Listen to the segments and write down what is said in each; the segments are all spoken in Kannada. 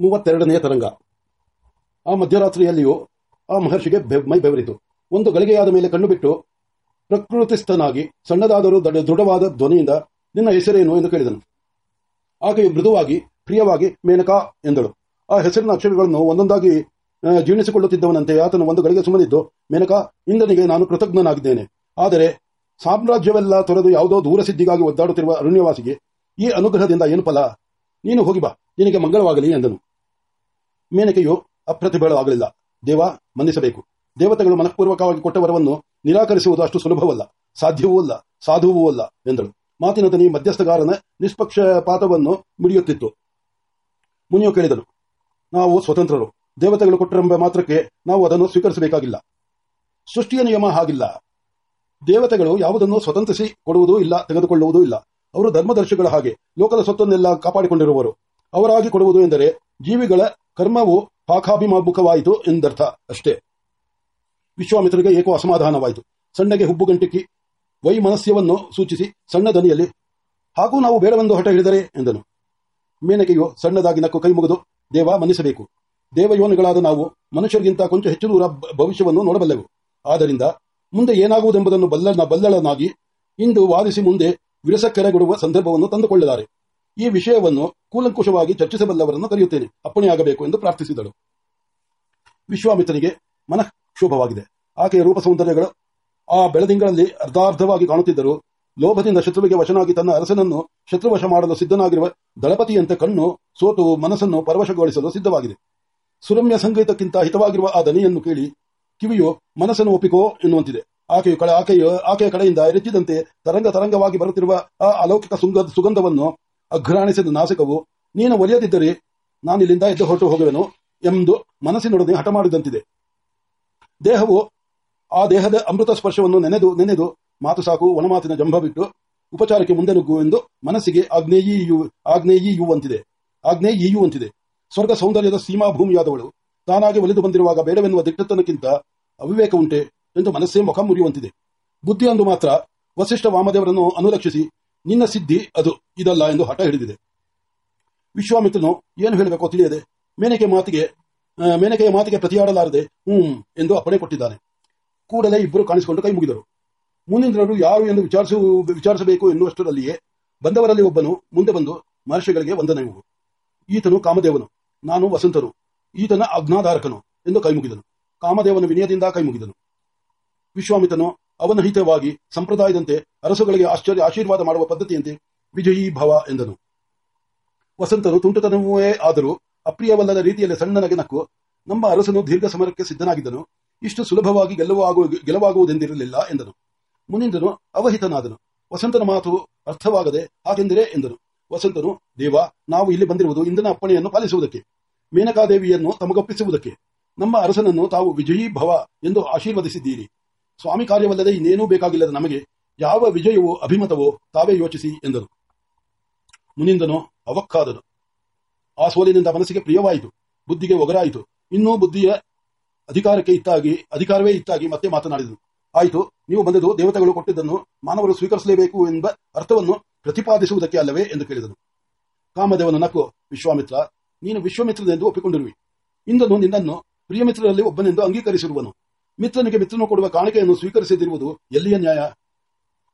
ಮೂವತ್ತೆರಡನೆಯ ತರಂಗ. ಆ ಮಧ್ಯರಾತ್ರಿಯಲ್ಲಿಯೂ ಆ ಮಹರ್ಷಿಗೆ ಮೈ ಬೆವರಿತು. ಒಂದು ಗಳಿಗೆಯಾದ ಮೇಲೆ ಕಣ್ಣು ಬಿಟ್ಟು ಪ್ರಕೃತಿಸ್ಥನಾಗಿ ಸಣ್ಣದಾದರೂ ದೃಢವಾದ ಧ್ವನಿಯಿಂದ ನಿನ್ನ ಹೆಸರೇನು ಎಂದು ಕೇಳಿದನು. ಆಕೆಯು ಮೃದುವಾಗಿ, ಪ್ರಿಯವಾಗಿ ಮೇನಕಾ ಎಂದಳು. ಆ ಹೆಸರಿನ ಅಕ್ಷರಗಳನ್ನು ಒಂದೊಂದಾಗಿ ಜೀರ್ಣಿಸಿಕೊಳ್ಳುತ್ತಿದ್ದವನಂತೆ ಆತನು ಒಂದು ಗಳಿಗೆ ಸುಮ್ಮನಿದ್ದು, ಮೇನಕಾ ಇಂದನಿಗೆ ನಾನು ಕೃತಜ್ಞನಾಗಿದ್ದೇನೆ. ಆದರೆ ಸಾಮ್ರಾಜ್ಯವೆಲ್ಲ ತೊರೆದು ಯಾವುದೋ ದೂರ ಸಿದ್ಧಿಗಾಗಿ ಒದ್ದಾಡುತ್ತಿರುವ ಅರಣ್ಯವಾಸಿಗೆ ಈ ಅನುಗ್ರಹದಿಂದ ಏನು ಫಲ? ನೀನು ಹೋಗಿ ಬಾ. ನಿನಗೆ ಮಂಗಳವಾಗಲಿ ಎಂದನು ಮೇನಕೆಯು ಅಪ್ರತಿಭಳವಾಗಲಿಲ್ಲ ದೇವ, ಮನ್ನಿಸಬೇಕು. ದೇವತೆಗಳು ಮನಃಪೂರ್ವಕವಾಗಿ ಕೊಟ್ಟ ವರವನ್ನು ನಿರಾಕರಿಸುವುದು ಅಷ್ಟು ಸುಲಭವಲ್ಲ. ಸಾಧ್ಯವೂ ಅಲ್ಲ. ಸಾಧುವೂ ಅಲ್ಲ, ಎಂದಳು. ಮಾತಿನ ದನಿ ಮಧ್ಯಸ್ಥಗಾರನ ನಿಷ್ಪಕ್ಷಪಾತವನ್ನು ಮುಡಿಯುತ್ತಿತ್ತು. ಮುನಿಯು ಕೇಳಿದನು, ನಾವು ಸ್ವತಂತ್ರರು. ದೇವತೆಗಳು ಕೊಟ್ಟರೆಂಬ ಮಾತ್ರಕ್ಕೆ ನಾವು ಅದನ್ನು ಸ್ವೀಕರಿಸಬೇಕಾಗಿಲ್ಲ. ಸೃಷ್ಟಿಯ ನಿಯಮ ಹಾಗಿಲ್ಲ. ದೇವತೆಗಳು ಯಾವುದನ್ನು ಸ್ವತಂತ್ರಿಸಿ ಕೊಡುವುದೂ ಇಲ್ಲ, ತೆಗೆದುಕೊಳ್ಳುವುದೂ ಇಲ್ಲ. ಅವರು ಧರ್ಮದರ್ಶಿಗಳ ಹಾಗೆ ಲೋಕದ ಸ್ವತ್ತನ್ನೆಲ್ಲ ಕಾಪಾಡಿಕೊಂಡಿರುವರು. ಅವರಾಗಿ ಕೊಡುವುದು ಎಂದರೆ ಜೀವಿಗಳ ಕರ್ಮವು ಪಾಖಾಭಿಮುಖವಾಯಿತು ಎಂದರ್ಥ ಅಷ್ಟೇ. ವಿಶ್ವಾಮಿತ್ರರಿಗೆ ಏಕೋ ಅಸಮಾಧಾನವಾಯಿತು. ಸಣ್ಣಗೆ ಹುಬ್ಬುಗಂಟಿಕ್ಕಿ ವೈಮನಸ್ಯವನ್ನು ಸೂಚಿಸಿ ಸಣ್ಣ ದನಿಯಲ್ಲಿ, ಹಾಗೂ ನಾವು ಬೇಡವೆಂದು ಹಠ ಹಿಡಿದರೆ ಎಂದನು. ಮೇನಕೆಯು ಸಣ್ಣದಾಗಿ ನಕ್ಕು ಕೈ ಮುಗಿದು, ದೇವ ಮನ್ನಿಸಬೇಕು. ದೇವಯೋನಿಗಳಾದ ನಾವು ಮನುಷ್ಯರಿಗಿಂತ ಕೊಂಚ ಹೆಚ್ಚು ದೂರ ಭವಿಷ್ಯವನ್ನು ನೋಡಬಲ್ಲೆವು. ಆದ್ದರಿಂದ ಮುಂದೆ ಏನಾಗುವುದೆಂಬುದನ್ನು ಬಲ್ಲ ಬಲ್ಲಳನಾಗಿ ಇಂದು ವಾದಿಸಿ ಮುಂದೆ ವಿರಸಕ್ಕೆರೆಗೊಡುವ ಸಂದರ್ಭವನ್ನು ತಂದುಕೊಳ್ಳಲಾರೆ. ಈ ವಿಷಯವನ್ನು ಕೂಲಂಕುಷವಾಗಿ ಚರ್ಚಿಸಬಲ್ಲವರನ್ನು ಕರೆಯುತ್ತೇನೆ. ಅಪ್ಪಣೆಯಾಗಬೇಕು ಎಂದು ಪ್ರಾರ್ಥಿಸಿದಳು. ವಿಶ್ವಾಮಿತ್ರನಿಗೆ ಮನಃಕ್ಷೋಭವಾಗಿದೆ ಆಕೆಯ ರೂಪ ಸೌಂದರ್ಯಗಳು ಆ ಬೆಳದಿಂಗಳಲ್ಲಿ ಅರ್ಧಾರ್ಧವಾಗಿ ಕಾಣುತ್ತಿದ್ದರು. ಲೋಭದಿಂದ ಶತ್ರುವಿಗೆ ವಶನಾಗಿ ತನ್ನ ಅರಸನನ್ನು ಶತ್ರುವಶ ಮಾಡಲು ಸಿದ್ಧನಾಗಿರುವ ದಳಪತಿಯಂತೆ ಕಣ್ಣು, ಸೋತು, ಮನಸ್ಸನ್ನು ಪರವಶಗೊಳಿಸಲು ಸಿದ್ಧವಾಗಿದೆ. ಸುರಮ್ಯ ಸಂಗೀತಕ್ಕಿಂತ ಹಿತವಾಗಿರುವ ಆ ದನಿಯನ್ನು ಕೇಳಿ ಕಿವಿಯು ಮನಸ್ಸನ್ನು ಒಪ್ಪಿಕೋ ಎನ್ನುವಂತಿದೆ. ಆಕೆಯು ಕಳೆ ಆಕೆಯು ಆಕೆಯ ಕಡೆಯಿಂದ ಎರಚಿದಂತೆ ತರಂಗ ತರಂಗವಾಗಿ ಬರುತ್ತಿರುವ ಆ ಅಲೌಕಿಕ ಸುಂಗ ಸುಗಂಧವನ್ನು ಅಘ್ರಾಣಿಸಿದ ನಾಸಿಕವು, ನೀನು ಒಲಿಯದಿದ್ದರೆ ನಾನಿಲ್ಲಿಂದ ಎದ್ದು ಹೊರಟು ಹೋಗುವೆನು ಎಂದು ಮನಸ್ಸಿನೊಡನೆ ಹಠ ಮಾಡಿದಂತಿದೆ. ದೇಹವು ಆ ದೇಹದ ಅಮೃತ ಸ್ಪರ್ಶವನ್ನು ನೆನೆದು ನೆನೆದು ಮಾತು ಸಾಕು, ಒಣಮಾತಿನ ಜಂಭ ಬಿಟ್ಟು ಉಪಚಾರಕ್ಕೆ ಮುಂದೆ ನುಗ್ಗು ಎಂದು ಮನಸ್ಸಿಗೆ ಆಗ್ನೇಯಿಯು ಆಗ್ನೇಯಿಯುವಂತಿದೆ ಆಗ್ನೇಯಿಯುವಂತಿದೆ ಸ್ವರ್ಗ ಸೌಂದರ್ಯದ ಸೀಮಾ ಭೂಮಿಯಾದವಳು, ತಾನಾಗಿ ಒಲಿದು ಬಂದಿರುವಾಗ ಬೇಡವೆನ್ನುವ ದಿಟ್ಟತನಕ್ಕಿಂತ ಅವಿವೇಕ ಉಂಟೆ. ಎಂದು ಮನಸ್ಸೇ ಮುಖ ಮುರಿಯುವಂತಿದೆ. ಬುದ್ಧಿಯೊಂದು ಮಾತ್ರ ವಸಿಷ್ಠ ವಾಮದೇವರನ್ನು ಅನುರಕ್ಷಿಸಿ, ನಿನ್ನ ಸಿದ್ಧಿ ಅದು, ಇದಲ್ಲ ಎಂದು ಹಠ ಹಿಡಿದಿದೆ. ವಿಶ್ವಾಮಿತ್ರನು ಏನು ಹೇಳಬೇಕೋ ತಿಳಿಯದೆ ಮೇನಕೆ ಮಾತಿಗೆ ಮೇನಕೆಯ ಮಾತಿಗೆ ಪ್ರತಿಯಾಡಲಾರದೆ, ಹ್ಮ್, ಎಂದು ಅಪ್ಪಣೆ ಕೊಟ್ಟಿದ್ದಾನೆ. ಕೂಡಲೇ ಇಬ್ಬರು ಕಾಣಿಸಿಕೊಂಡು ಕೈ ಮುಗಿದರು. ಮುನೀಂದ್ರರು ಯಾರು ಎಂದು ವಿಚಾರಿಸು, ವಿಚಾರಿಸಬೇಕು ಎನ್ನುವಷ್ಟರಲ್ಲಿಯೇ ಬಂದವರಲ್ಲಿ ಒಬ್ಬನು ಮುಂದೆ ಬಂದು ಮಹರ್ಷಿಗಳಿಗೆ ವಂದನೆವು ಈತನು ಕಾಮದೇವನು, ನಾನು ವಸಂತನು ಈತನ ಅಜ್ಞಾಧಾರಕನು ಎಂದು ಕೈ ಮುಗಿದನು. ಕಾಮದೇವನ ವಿನಯದಿಂದ ಕೈ ಮುಗಿದನು. ವಿಶ್ವಾಮಿತನು ಅವನ ಹಿತವಾಗಿ ಸಂಪ್ರದಾಯದಂತೆ ಅರಸುಗಳಿಗೆ ಆಶ್ಚರ್ಯ ಆಶೀರ್ವಾದ ಮಾಡುವ ಪದ್ಧತಿಯಂತೆ ವಿಜಯೀ ಭವ ಎಂದನು. ವಸಂತನು ತುಂಟತನವೇ ಆದರೂ ಅಪ್ರಿಯವಲ್ಲದ ರೀತಿಯಲ್ಲಿ ಸಣ್ಣನಗೆ ನಕ್ಕು. ನಮ್ಮ ಅರಸನು ದೀರ್ಘ ಸಮರಕ್ಕೆ ಸಿದ್ಧನಾಗಿದ್ದನು. ಇಷ್ಟು ಸುಲಭವಾಗಿ ಗೆಲ್ಲುವಾಗುವ ಗೆಲುವಾಗುವುದೆಂದಿರಲಿಲ್ಲ ಎಂದನು. ಮುನಿಂದನು ಅವಹಿತನಾದನು. ವಸಂತನ ಮಾತು ಅರ್ಥವಾಗದೆ ಹಾಗೆಂದರೆ ಎಂದನು. ವಸಂತನು, ದೇವ, ನಾವು ಇಲ್ಲಿ ಬಂದಿರುವುದು ಇಂದನ ಅಪ್ಪಣೆಯನ್ನು ಪಾಲಿಸುವುದಕ್ಕೆ, ಮೇನಕಾದೇವಿಯನ್ನು ತಮಗೊಪ್ಪಿಸುವುದಕ್ಕೆ. ನಮ್ಮ ಅರಸನನ್ನು ತಾವು ವಿಜಯೀ ಭವ ಎಂದು ಆಶೀರ್ವದಿಸಿದ್ದೀರಿ. ಸ್ವಾಮಿ ಕಾರ್ಯವಲ್ಲದೆ ಇನ್ನೇನೂ ಬೇಕಾಗಿಲ್ಲದ ನಮಗೆ ಯಾವ ವಿಜಯವೋ ಅಭಿಮತವೋ ತಾವೇ ಯೋಚಿಸಿ ಎಂದನು ಮುನಿಂದನು ಅವಕ್ಕಾದನು. ಆ ಸೋಲಿನಿಂದ ಮನಸ್ಸಿಗೆ ಪ್ರಿಯವಾಯಿತು. ಬುದ್ಧಿಗೆ ಒಗರಾಯಿತು. ಇನ್ನೂ ಬುದ್ಧಿಯ ಅಧಿಕಾರಕ್ಕೆ ಇತ್ತಾಗಿ, ಅಧಿಕಾರವೇ ಇತ್ತಾಗಿ ಮತ್ತೆ ಮಾತನಾಡಿದನು. ಆಯಿತು, ನೀವು ಬಂದದು ದೇವತೆಗಳು ಕೊಟ್ಟಿದ್ದನ್ನು ಮಾನವರು ಸ್ವೀಕರಿಸಲೇಬೇಕು ಎಂಬ ಅರ್ಥವನ್ನು ಪ್ರತಿಪಾದಿಸುವುದಕ್ಕೆ ಅಲ್ಲವೇ ಎಂದು ಕೇಳಿದನು. ಕಾಮದೇವನು ನಕ್ಕು, ವಿಶ್ವಾಮಿತ್ರ, ನೀನು ವಿಶ್ವಮಿತ್ರನೆಂದು ಒಪ್ಪಿಕೊಂಡಿರುವಿ. ಇಂದನು ನಿನ್ನನ್ನು ಪ್ರಿಯಮಿತ್ರರಲ್ಲಿ ಒಬ್ಬನೆಂದು ಅಂಗೀಕರಿಸಿರುವನು. ಮಿತ್ರನಿಗೆ ಮಿತ್ರನು ಕೊಡುವ ಕಾಣಿಕೆಯನ್ನು ಸ್ವೀಕರಿಸದಿರುವುದು ಎಲ್ಲಿಯ ನ್ಯಾಯ?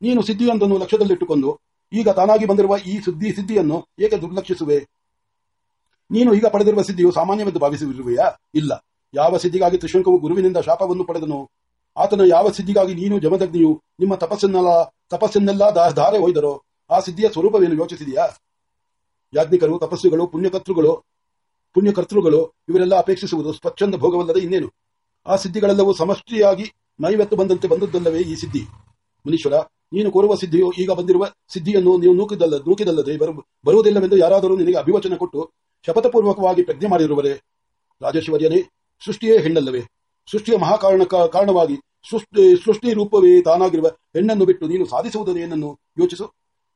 ನೀನು ಸಿದ್ಧಿಯೊಂದನ್ನು ಲಕ್ಷ್ಯದಲ್ಲಿಟ್ಟುಕೊಂಡು ಈಗ ತಾನಾಗಿ ಬಂದಿರುವ ಈ ಸುದ್ದಿ ಸಿದ್ಧಿಯನ್ನು ಏಕೆ ದುರ್ಲಕ್ಷಿಸುವೆ? ನೀನು ಈಗ ಪಡೆದಿರುವ ಸಿದ್ಧಿಯು ಸಾಮಾನ್ಯವೆಂದು ಭಾವಿಸಿರುವೆಯಾ? ಇಲ್ಲ. ಯಾವ ಸಿದ್ಧಿಗಾಗಿ ತ್ರಿಶಂಕವು ಗುರುವಿನಿಂದ ಶಾಪವನ್ನು ಪಡೆದನು? ಆತನ ಯಾವ ಸಿದ್ಧಿಗಾಗಿ ನೀನು ಜಮದಗ್ನಿಯು ನಿಮ್ಮ ತಪಸ್ಸನ್ನೆಲ್ಲ ತಪಸ್ಸನ್ನೆಲ್ಲ ಧಾರೆ ಒಯ್ದರೋ ಆ ಸಿದ್ಧಿಯ ಸ್ವರೂಪವೇನು ಯೋಚಿಸಿದೆಯಾ? ಯಾಜ್ಞಿಕರು ತಪಸ್ಸುಗಳು ಪುಣ್ಯಕರ್ತೃಗಳು ಪುಣ್ಯಕರ್ತೃಗಳು, ಇವರೆಲ್ಲ ಅಪೇಕ್ಷಿಸುವುದು ಸ್ವಚ್ಛಂದ ಭೋಗವಲ್ಲದೆ ಇನ್ನೇನು? ಆ ಸಿದ್ಧಿಗಳೆಲ್ಲವೂ ಸಮಷ್ಟಿಯಾಗಿ ನೈವೆತ್ತು ಬಂದಂತೆ ಬಂದದ್ದಲ್ಲವೇ ಈ ಸಿದ್ಧಿ? ಮುನೀಶ್ವರ, ನೀನು ಕೋರುವ ಸಿದ್ಧಿಯು ಈಗ ಬಂದಿರುವ ಸಿದ್ಧಿಯನ್ನು ನೀವು ನೂಕಿದಲ್ಲ ನೂಕಿದಲ್ಲದೆ ಬರು- ಬರುವುದಿಲ್ಲವೆಂದು ಯಾರಾದರೂ ನಿನಗೆ ಅಭಿವಚನ ಕೊಟ್ಟು ಶಪಥಪೂರ್ವಕವಾಗಿ ಪ್ರಜ್ಞೆ ಮಾಡಿರುವರೆ? ರಾಜೇಶ್ವರ್ಯನೇ, ಸೃಷ್ಟಿಯೇ ಹೆಣ್ಣಲ್ಲವೇ? ಸೃಷ್ಟಿಯ ಮಹಾಕಾರಣ ಕಾರಣವಾಗಿ ಸೃಷ್ಟಿ ಸೃಷ್ಟಿ ರೂಪವೇ ತಾನಾಗಿರುವ ಹೆಣ್ಣನ್ನು ಬಿಟ್ಟು ನೀನು ಸಾಧಿಸುವುದನ್ನೇನನ್ನು ಯೋಚಿಸು?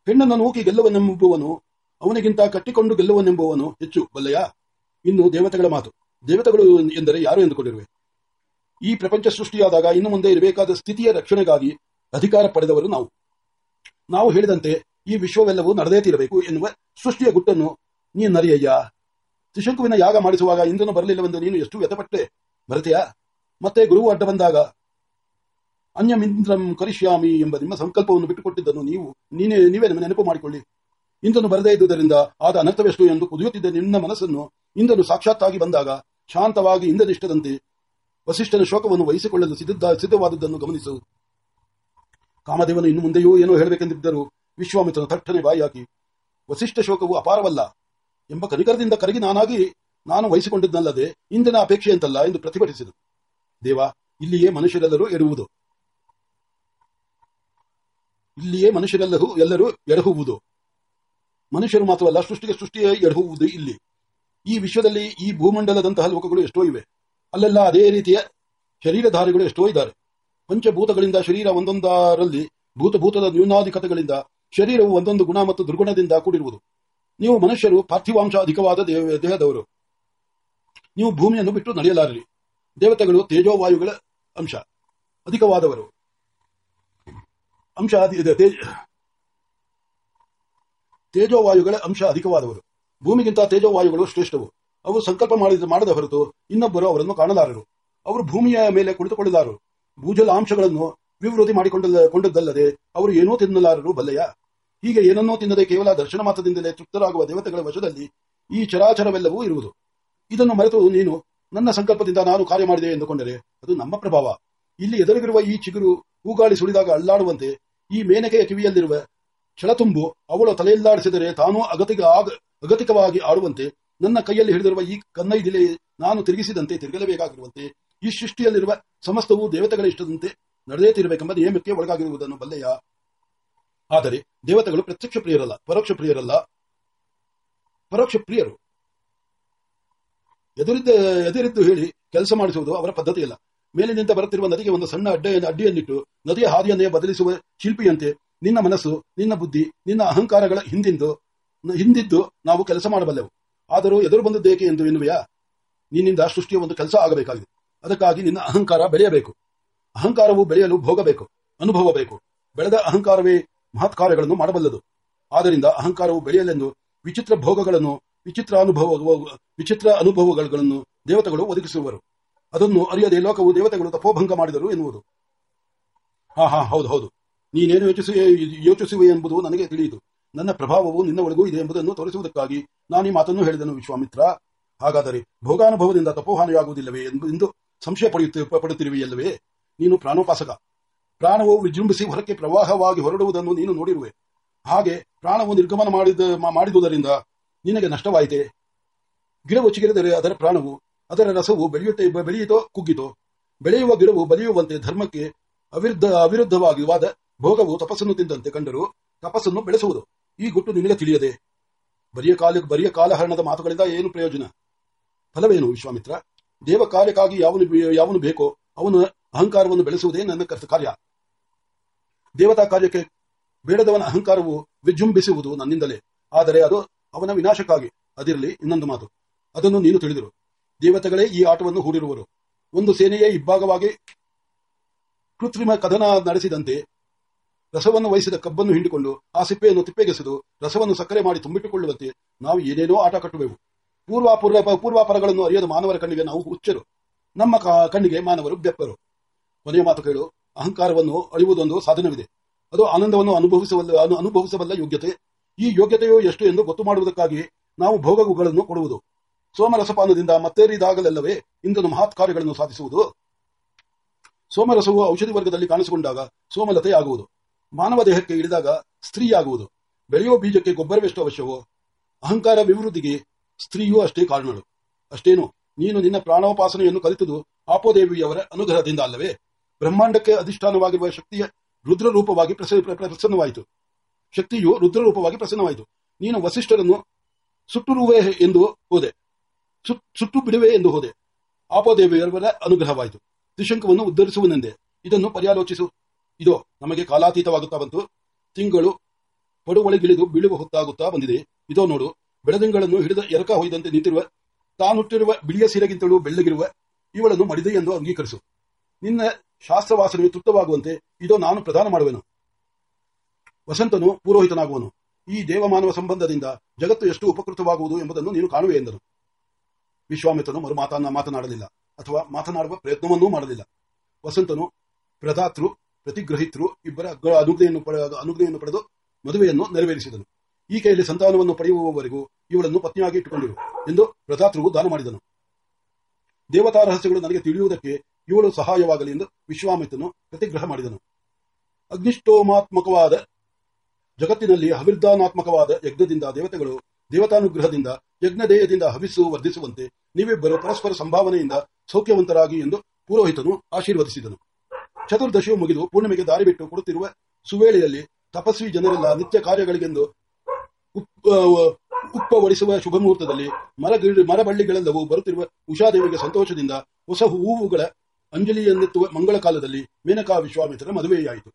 ಹೆಣ್ಣನ್ನು ನೂಕಿ ಗೆಲ್ಲುವನೆಂಬುವನು, ಅವನಿಗಿಂತ ಕಟ್ಟಿಕೊಂಡು ಗೆಲ್ಲುವನೆಂಬುವನು ಹೆಚ್ಚು ಬಲ್ಲೆಯಾ ಇನ್ನು ದೇವತೆಗಳ ಮಾತು. ದೇವತೆಗಳು ಎಂದರೆ ಯಾರು ಎಂದುಕೊಂಡಿರುವೆ? ಈ ಪ್ರಪಂಚ ಸೃಷ್ಟಿಯಾದಾಗ ಇನ್ನು ಮುಂದೆ ಇರಬೇಕಾದ ಸ್ಥಿತಿಯ ರಕ್ಷಣೆಗಾಗಿ ಅಧಿಕಾರ ಪಡೆದವರು ನಾವು. ನಾವು ಹೇಳಿದಂತೆ ಈ ವಿಶ್ವವೆಲ್ಲವೂ ನಡೆದೇ ತೀರಬೇಕು ಎನ್ನುವ ಸೃಷ್ಟಿಯ ಗುಟ್ಟನ್ನು ನೀನರಿಯಯ್ಯ ತ್ರಿಶಂಕುವಿನ ಯಾಗ ಮಾಡಿಸುವಾಗ ಇಂದ್ರನು ಬರಲಿಲ್ಲವೆಂದು ನೀನು ಎಷ್ಟು ವ್ಯಥಪಟ್ಟೆ ಭರತೆಯಾ ಮತ್ತೆ ಗುರುವು ಅಡ್ಡ ಬಂದಾಗ ಅನ್ಯಮಿಂದ್ರಂ ಕರಿಷ್ಯಾಮಿ ಎಂಬ ನಿಮ್ಮ ಸಂಕಲ್ಪವನ್ನು ಬಿಟ್ಟುಕೊಟ್ಟಿದ್ದನ್ನು ನೀವು, ನೀನೇ, ನೀವೇ ನಿಮ್ಮ ನೆನಪು ಮಾಡಿಕೊಳ್ಳಿ. ಇಂದ್ರನು ಬರದೇ ಇದ್ದುದರಿಂದ ಆದ ಅನರ್ಥವೆಷ್ಟು ಎಂದು ಕುದಿಯುತ್ತಿದ್ದ ನಿನ್ನ ಮನಸ್ಸನ್ನು ಇಂದ್ರನು ಸಾಕ್ಷಾತ್ತಾಗಿ ಬಂದಾಗ, ಶಾಂತವಾಗಿ ಇಂದ್ರನಿಷ್ಠದಂತೆ ವಸಿಷ್ಠನ ಶೋಕವನ್ನು ವಹಿಸಿಕೊಳ್ಳಲು ಸಿದ್ಧ, ಸಿದ್ಧವಾದದ್ದನ್ನು ಗಮನಿಸು. ಕಾಮದೇವನು ಇನ್ನು ಮುಂದೆಯೂ ಏನೋ ಹೇಳಬೇಕೆಂದಿದ್ದರು ವಿಶ್ವಾಮಿತ್ರನ ತಟ್ಟನೆ ಬಾಯಾಕಿ ವಸಿಷ್ಠ ಶೋಕವು ಅಪಾರವಲ್ಲ, ಎಂಬ ಕನಿಕರದಿಂದ ಕರಗಿ ನಾನಾಗಿ ನಾನು ವಹಿಸಿಕೊಂಡಿದ್ದಲ್ಲದೆ ಇಂದಿನ ಅಪೇಕ್ಷೆಯಂತಲ್ಲ ಎಂದು ಪ್ರತಿಭಟಿಸಿದರು ದೇವ, ಇಲ್ಲಿಯೇ ಮನುಷ್ಯರೆಲ್ಲರೂ ಎಡುವುದು ಇಲ್ಲಿಯೇ ಮನುಷ್ಯರೆಲ್ಲರೂ, ಎಲ್ಲರೂ ಎಡಹುವುದು. ಮನುಷ್ಯರು ಮಾತ್ರವಲ್ಲ, ಸೃಷ್ಟಿಗೆ ಸೃಷ್ಟಿಯೇ ಎಡಹುವುದು ಇಲ್ಲಿ. ಈ ವಿಶ್ವದಲ್ಲಿ ಈ ಭೂಮಂಡಲದಂತಹ ಲೋಕಗಳು ಎಷ್ಟೋ ಇವೆ. ಅಲ್ಲೆಲ್ಲ ಅದೇ ರೀತಿಯ ಶರೀರಧಾರಿಗಳು ಎಷ್ಟೋ ಇದ್ದಾರೆ. ಪಂಚಭೂತಗಳಿಂದ ಶರೀರ ಒಂದೊಂದರಲ್ಲಿ ಭೂತಭೂತದ ನ್ಯೂನಾಧಿಕತೆಗಳಿಂದ ಶರೀರವು ಒಂದೊಂದು ಗುಣ ಮತ್ತು ದುರ್ಗುಣದಿಂದ ಕೂಡಿರುವುದು. ನೀವು ಮನುಷ್ಯರು ಪಾರ್ಥಿವಾಂಶ ಅಧಿಕವಾದ ದೇಹ- ದೇಹದವರು. ನೀವು ಭೂಮಿಯನ್ನು ಬಿಟ್ಟು ನಡೆಯಲಾರರಿ. ದೇವತೆಗಳು ತೇಜೋವಾಯುಗಳ ಅಂಶ, ಅಧಿಕವಾದವರು. ಅಂಶ ತೇಜೋವಾಯುಗಳ ಅಂಶ ಅಧಿಕವಾದವರು. ಭೂಮಿಗಿಂತ ತೇಜೋವಾಯುಗಳು ಶ್ರೇಷ್ಠವು. ಅವು ಸಂಕಲ್ಪ ಮಾಡಿದ, ಮಾಡದ ಹೊರತು ಇನ್ನೊಬ್ಬರು ಅವರನ್ನು ಕಾಣಲಾರರು. ಅವರು ಭೂಮಿಯ ಮೇಲೆ ಕುಳಿತುಕೊಳ್ಳಲಾರು. ಭೂಜಲ ಅಂಶಗಳನ್ನು ವಿವೃದ್ಧಿ ಮಾಡಿಕೊಂಡಲ್ಲ, ಕೊಂಡದ್ದಲ್ಲದೆ ಅವರು ಏನೂ ತಿನ್ನಲಾರರು ಬಲ್ಲೆಯ? ಹೀಗೆ ಏನನ್ನೂ ತಿನ್ನದೆ ಕೇವಲ ದರ್ಶನ ಮಾತ್ರದಿಂದಲೇ ತೃಪ್ತರಾಗುವ ದೇವತೆಗಳ ವಶದಲ್ಲಿ ಈ ಚರಾಚರವೆಲ್ಲವೂ ಇರುವುದು. ಇದನ್ನು ಮರೆತು ನೀನು ನನ್ನ ಸಂಕಲ್ಪದಿಂದ ನಾನು ಕಾರ್ಯ ಮಾಡಿದೆ ಎಂದುಕೊಂಡರೆ ಅದು ನಮ್ಮ ಪ್ರಭಾವ. ಇಲ್ಲಿ ಎದುರಿಗಿರುವ ಈ ಚಿಗುರು ಹೂಗಾಳಿ ಸುಳಿದಾಗ ಅಲ್ಲಾಡುವಂತೆ ಈ ಮೇನಕೆಯ ಕಿವಿಯಲ್ಲಿರುವ ಛಳತುಂಬು ಅವಳು ತಲೆಯಲ್ಲಾಡಿಸಿದರೆ ತಾನೂ ಅಗತಿಕ ಅಗತಿಕವಾಗಿ ಆಡುವಂತೆ ನನ್ನ ಕೈಯಲ್ಲಿ ಹಿಡಿದಿರುವ ಈ ಕನ್ನೈದಿಲೆ ನಾನು ತಿರುಗಿಸಿದಂತೆ, ತಿರುಗಲೇಬೇಕಾಗಿರುವಂತೆ, ಈ ಸೃಷ್ಟಿಯಲ್ಲಿರುವ ಸಮಸ್ತವು ದೇವತೆಗಳ ಇಷ್ಟದಂತೆ ನಡೆದೇ ತಿರಬೇಕೆಂಬ ನಿಯಮಕ್ಕೆ ಒಳಗಾಗಿರುವುದನ್ನು ಬಲ್ಲೆಯ? ಆದರೆ ದೇವತೆಗಳು ಪ್ರತ್ಯಕ್ಷ ಪ್ರಿಯರಲ್ಲ, ಪರೋಕ್ಷ ಪ್ರಿಯರಲ್ಲ. ಪರೋಕ್ಷ ಪ್ರಿಯರು. ಎದುರಿದ್ದ, ಎದುರಿದ್ದು ಹೇಳಿ ಕೆಲಸ ಮಾಡಿಸುವುದು ಅವರ ಪದ್ಧತಿಯಲ್ಲ. ಮೇಲಿನಿಂದ ಬರುತ್ತಿರುವ ನದಿಗೆ ಒಂದು ಸಣ್ಣ ಅಡ್ಡ, ಅಡ್ಡಿಯನ್ನಿಟ್ಟು, ನದಿಯ ಹಾದಿಯನ್ನೇ ಬದಲಿಸುವ ಶಿಲ್ಪಿಯಂತೆ, ನಿನ್ನ ಮನಸ್ಸು, ನಿನ್ನ ಬುದ್ಧಿ, ನಿನ್ನ ಅಹಂಕಾರಗಳ ಹಿಂದಿಂದು, ಹಿಂದಿದ್ದು ನಾವು ಕೆಲಸ ಮಾಡಬಲ್ಲೆವು. ಆದರೂ ಎದುರು ಬಂದದ್ದೇಕೆ ಎಂದು ಎನ್ನುವೆಯಾ? ನಿನ್ನಿಂದ ಸೃಷ್ಟಿಯ ಒಂದು ಕೆಲಸ ಆಗಬೇಕಾಗಿದೆ. ಅದಕ್ಕಾಗಿ ನಿನ್ನ ಅಹಂಕಾರ ಬೆಳೆಯಬೇಕು. ಅಹಂಕಾರವು ಬೆಳೆಯಲು ಭೋಗಬೇಕು ಅನುಭವ ಬೇಕು ಬೆಳೆದ ಅಹಂಕಾರವೇ ಮಹತ್ಕಾರ್ಯಗಳನ್ನು ಮಾಡಬಲ್ಲದು. ಆದ್ದರಿಂದ ಅಹಂಕಾರವು ಬೆಳೆಯಲೆಂದು ವಿಚಿತ್ರ ಭೋಗಗಳನ್ನು, ವಿಚಿತ್ರ ಅನುಭವ, ವಿಚಿತ್ರ ಅನುಭವಗಳನ್ನು ದೇವತೆಗಳು ಒದಗಿಸುವರು. ಅದನ್ನು ಅರಿಯದೆ ಲೋಕವು ದೇವತೆಗಳು ತಪೋಭಂಗ ಮಾಡಿದರು ಎನ್ನುವುದು. ಹಾ ಹಾ, ಹೌದು ಹೌದು. ನೀನೇನು ಯೋಚಿಸಿ, ಯೋಚಿಸುವೆ ಎಂಬುದು ನನಗೆ ತಿಳಿಯಿತು. ನನ್ನ ಪ್ರಭಾವವು ನಿನ್ನ ಒಳಗೂ ಇದೆ ಎಂಬುದನ್ನು ತೋರಿಸುವುದಕ್ಕಾಗಿ ನಾನು ಈ ಮಾತನ್ನು ಹೇಳಿದನು, ವಿಶ್ವಾಮಿತ್ರ. ಹಾಗಾದರೆ ಭೋಗಾನುಭವದಿಂದ ತಪೋಹಾನಿಯಾಗುವುದಿಲ್ಲವೇ ಎಂದು ಎಂದು ಸಂಶಯ ಪಡೆಯುತ್ತ ನೀನು ಪ್ರಾಣೋಪಾಸಕ. ಪ್ರಾಣವು ವಿಜೃಂಭಿಸಿ ಹೊರಕ್ಕೆ ಪ್ರವಾಹವಾಗಿ ಹೊರಡುವುದನ್ನು ನೀನು ನೋಡಿರುವೆ. ಹಾಗೆ ಪ್ರಾಣವು ನಿರ್ಗಮನ ಮಾಡಿದ ಮಾಡಿದುದರಿಂದ ನಿನಗೆ ನಷ್ಟವಾಯಿತೆ? ಗಿಡವು ಚಿಗಿರಿದರೆ ಅದರ ಪ್ರಾಣವು, ಅದರ ರಸವು ಬೆಳೆಯುತ್ತೆ ಬೆಳೆಯಿತೋ, ಕುಗ್ಗಿತೋ? ಬೆಳೆಯುವ ಗಿಡವು ಬೆಳೆಯುವಂತೆ ಧರ್ಮಕ್ಕೆ ಅವಿರುದ್ಧ, ಅವಿರುದ್ಧವಾಗಿ ವಾದ, ಭೋಗವು ತಪಸ್ಸನ್ನು ತಿಂದಂತೆ ಕಂಡರೂ ತಪಸ್ಸನ್ನು ಬೆಳೆಸುವುದು. ಈ ಗುಟ್ಟು ನಿನಗೆ ತಿಳಿಯದೆ. ಬರಿಯ ಕಾಲ ಬರಿಯ ಕಾಲಹರಣದ ಮಾತುಗಳಿಂದ ಏನು ಪ್ರಯೋಜನ? ಫಲವೇನು ವಿಶ್ವಾಮಿತ್ರ? ದೇವ ಕಾರ್ಯಕ್ಕಾಗಿ ಯಾವನು ಯಾವನು ಬೇಕೋ, ಅವನು ಅಹಂಕಾರವನ್ನು ಬೆಳೆಸುವುದೇ ನನ್ನ ಕಾರ್ಯ. ದೇವತಾ ಕಾರ್ಯಕ್ಕೆ ಬೇಡದವನ ಅಹಂಕಾರವು ವಿಜೃಂಭಿಸುವುದು ನನ್ನಿಂದಲೇ. ಆದರೆ ಅದು ಅವನ ವಿನಾಶಕ್ಕಾಗಿ. ಅದಿರಲಿ, ಇನ್ನೊಂದು ಮಾತು. ಅದನ್ನು ನೀನು ತಿಳಿದಿರು. ದೇವತೆಗಳೇ ಈ ಆಟವನ್ನು ಹೂಡಿರುವರು. ಒಂದು ಸೇನೆಯೇ ಇಬ್ಬಾಗವಾಗಿ ಕೃತ್ರಿಮ ಕದನ ನಡೆಸಿದಂತೆ ರಸವನ್ನು ವಹಿಸಿದ ಕಬ್ಬನ್ನು ಹಿಂಡಿಕೊಂಡು ಆ ಸಿಪ್ಪೆಯನ್ನು ತಿಪ್ಪೆಗೆಸೆದು ರಸವನ್ನು ಸಕ್ಕರೆ ಮಾಡಿ ತುಂಬಿಟ್ಟುಕೊಳ್ಳುವಂತೆ ನಾವು ಏನೇನೋ ಆಟ ಕಟ್ಟುವೆವು. ಪೂರ್ವಾಪೂರ್ವ ಪೂರ್ವಾಪರಗಳನ್ನು ಅರಿಯದ ಮಾನವರ ಕಣ್ಣಿಗೆ ನಾವು ಹುಚ್ಚರು. ನಮ್ಮ ಕಣ್ಣಿಗೆ ಮಾನವರು ಬೆಪ್ಪರು ಕೊನೆಯ ಮಾತು ಕೇಳು. ಅಹಂಕಾರವನ್ನು ಅಳಿಯುವುದೊಂದು ಸಾಧನವಿದೆ. ಅದು ಆನಂದವನ್ನು ಅನುಭವಿಸಬಲ್ಲ ಅನು- ಅನುಭವಿಸಬಲ್ಲ ಯೋಗ್ಯತೆ. ಈ ಯೋಗ್ಯತೆಯು ಎಷ್ಟು ಎಂದು ಗೊತ್ತು ಮಾಡುವುದಕ್ಕಾಗಿ ನಾವು ಭೋಗಗಳನ್ನು ಕೊಡುವುದು. ಸೋಮರಸಪಾನದಿಂದ ಮತ್ತೇರಿದಾಗಲಲ್ಲವೇ ಇಂದನು ಮಹತ್ ಕಾರ್ಯಗಳನ್ನು ಸಾಧಿಸುವುದು. ಸೋಮರಸವು ಔಷಧಿ ವರ್ಗದಲ್ಲಿ ಕಾಣಿಸಿಕೊಂಡಾಗ ಸೋಮಲತೆಯಾಗುವುದು. ಮಾನವ ದೇಹಕ್ಕೆ ಇಳಿದಾಗ ಸ್ತ್ರೀಯಾಗುವುದು. ಬೆಳೆಯುವ ಬೀಜಕ್ಕೆ ಗೊಬ್ಬರವೆಷ್ಟು ಅವಶ್ಯವೋ? ಅಹಂಕಾರ ಅಭಿವೃದ್ಧಿಗೆ ಸ್ತ್ರೀಯೂ ಅಷ್ಟೇ ಕಾರಣಳು. ಅಷ್ಟೇನು? ನೀನು ನಿನ್ನ ಪ್ರಾಣೋಪಾಸನೆಯನ್ನು ಕಲಿತುದು ಆಪೋದೇವಿಯವರ ಅನುಗ್ರಹದಿಂದ ಅಲ್ಲವೇ? ಬ್ರಹ್ಮಾಂಡಕ್ಕೆ ಅಧಿಷ್ಠಾನವಾಗಿರುವ ಶಕ್ತಿಯ ರುದ್ರ ರೂಪವಾಗಿ ಪ್ರಸ- ಪ್ರ- ಪ್ರ- ಪ್ರಸನ್ನವಾಯಿತು. ಶಕ್ತಿಯು ರುದ್ರ ರೂಪವಾಗಿ ಪ್ರಸನ್ನವಾಯಿತು. ನೀನು ವಸಿಷ್ಠರನ್ನು ಸುಟ್ಟುರುವೆ ಎಂದು ಹೋದೆ. ಸುಟ್- ಸುಟ್ಟು ಬಿಡುವೆ ಎಂದು ಹೋದೆ. ಆಪೋದೇವಿಯವರ ಅನುಗ್ರಹವಾಯಿತು. ತ್ರಿಶಂಕವನ್ನು ಉದ್ಧರಿಸುವನೆಂದೇ. ಇದನ್ನು ಪರ್ಯಾಲೋಚಿಸು. ಇದೋ ನಮಗೆ ಕಾಲಾತೀತವಾಗುತ್ತಾ ಬಂತು. ತಿಂಗಳು ಪಡುವಳಿಗಿಳಿದು ಬೀಳುವ ಹೊತ್ತಾಗುತ್ತಾ ಬಂದಿದೆ. ಇದೋ ನೋಡು, ಬೆಳದಿಂಗಳನ್ನು ಹಿಡಿದ ಎರಕ ಹೊಯ್ದಂತೆ ನಿಂತಿರುವ, ತಾನುಟ್ಟಿರುವ ಬಿಳಿಯ ಸೀರೆಗಿಂತಲೂ ಬೆಳ್ಳಗಿರುವ ಇವಳನ್ನು ಮಡಿದೆ ಎಂದು ಅಂಗೀಕರಿಸು. ನಿನ್ನ ಶಾಸ್ತ್ರವಾಸನೆಯು ತೃಪ್ತವಾಗುವಂತೆ ಇದೋ ನಾನು ಪ್ರದಾನ ಮಾಡುವೆನು. ವಸಂತನು ಪುರೋಹಿತನಾಗುವನು. ಈ ದೇವಮಾನವ ಸಂಬಂಧದಿಂದ ಜಗತ್ತು ಎಷ್ಟು ಉಪಕೃತವಾಗುವುದು ಎಂಬುದನ್ನು ನೀನು ಕಾಣುವೆ ಎಂದನು. ವಿಶ್ವಾಮಿತ್ರನು ಮರು ಮಾತನ್ನ ಮಾತನಾಡಲಿಲ್ಲ, ಅಥವಾ ಮಾತನಾಡುವ ಪ್ರಯತ್ನವನ್ನೂ ಮಾಡಲಿಲ್ಲ. ವಸಂತನು ಪ್ರದಾತೃ ಪ್ರತಿಗ್ರಹಿತೃ ಇಬ್ಬರ ಅನುಗ್ರಹವನ್ನು ಪಡೆದು ಅನುಜ್ಞೆಯನ್ನು ಪಡೆದು ಮದುವೆಯನ್ನು ನೆರವೇರಿಸಿದನು. ಈಕೆಯಲ್ಲಿ ಸಂತಾನವನ್ನು ಪಡೆಯುವವರೆಗೂ ಇವಳನ್ನು ಪತ್ನಿಯಾಗಿ ಇಟ್ಟುಕೊಂಡಿರು ಎಂದು ಪ್ರತಾತೃವು ದಾನ ಮಾಡಿದನು. ದೇವತಾ ರಹಸ್ಯಗಳು ನನಗೆ ತಿಳಿಯುವುದಕ್ಕೆ ಇವಳು ಸಹಾಯವಾಗಲಿ ಎಂದು ವಿಶ್ವಾಮಿತನು ಪ್ರತಿಗ್ರಹ ಮಾಡಿದನು. ಅಗ್ನಿಷ್ಠೋಮಾತ್ಮಕವಾದ ಜಗತ್ತಿನಲ್ಲಿ ಹವಿರ್ದಾನಾತ್ಮಕವಾದ ಯಜ್ಞದಿಂದ ದೇವತೆಗಳು ದೇವತಾನುಗ್ರಹದಿಂದ ಯಜ್ಞದೇಯದಿಂದ ಹವಿಸು ವರ್ಧಿಸುವಂತೆ ನೀವಿಬ್ಬರು ಪರಸ್ಪರ ಸಂಭಾವನೆಯಿಂದ ಸೌಖ್ಯವಂತರಾಗಿ ಎಂದು ಪುರೋಹಿತನು ಆಶೀರ್ವದಿಸಿದನು. ಚತುರ್ದಶಿಯು ಮುಗಿದು ಪೂರ್ಣಿಮೆಗೆ ದಾರಿ ಬಿಟ್ಟು ಕೊಡುತ್ತಿರುವ ಸುವೇಳೆಯಲ್ಲಿ ತಪಸ್ವಿ ಜನರೆಲ್ಲ ನಿತ್ಯ ಕಾರ್ಯಗಳಿಗೆಂದು ಉಪ್ಪ ಒಡಿಸುವ ಶುಭ ಮುಹೂರ್ತದಲ್ಲಿ ಮರ ಮರಬಳ್ಳಿಗಳೆಲ್ಲವೂ ಬರುತ್ತಿರುವ ಉಷಾದೇವಿಗೆ ಸಂತೋಷದಿಂದ ಹೊಸ ಹೂವುಗಳ ಅಂಜಲಿಯನ್ನೆತ್ತುವ ಮಂಗಳ ಕಾಲದಲ್ಲಿ ಮೇನಕಾ ವಿಶ್ವಾಮಿತ್ರ ಮದುವೆಯಾಯಿತು.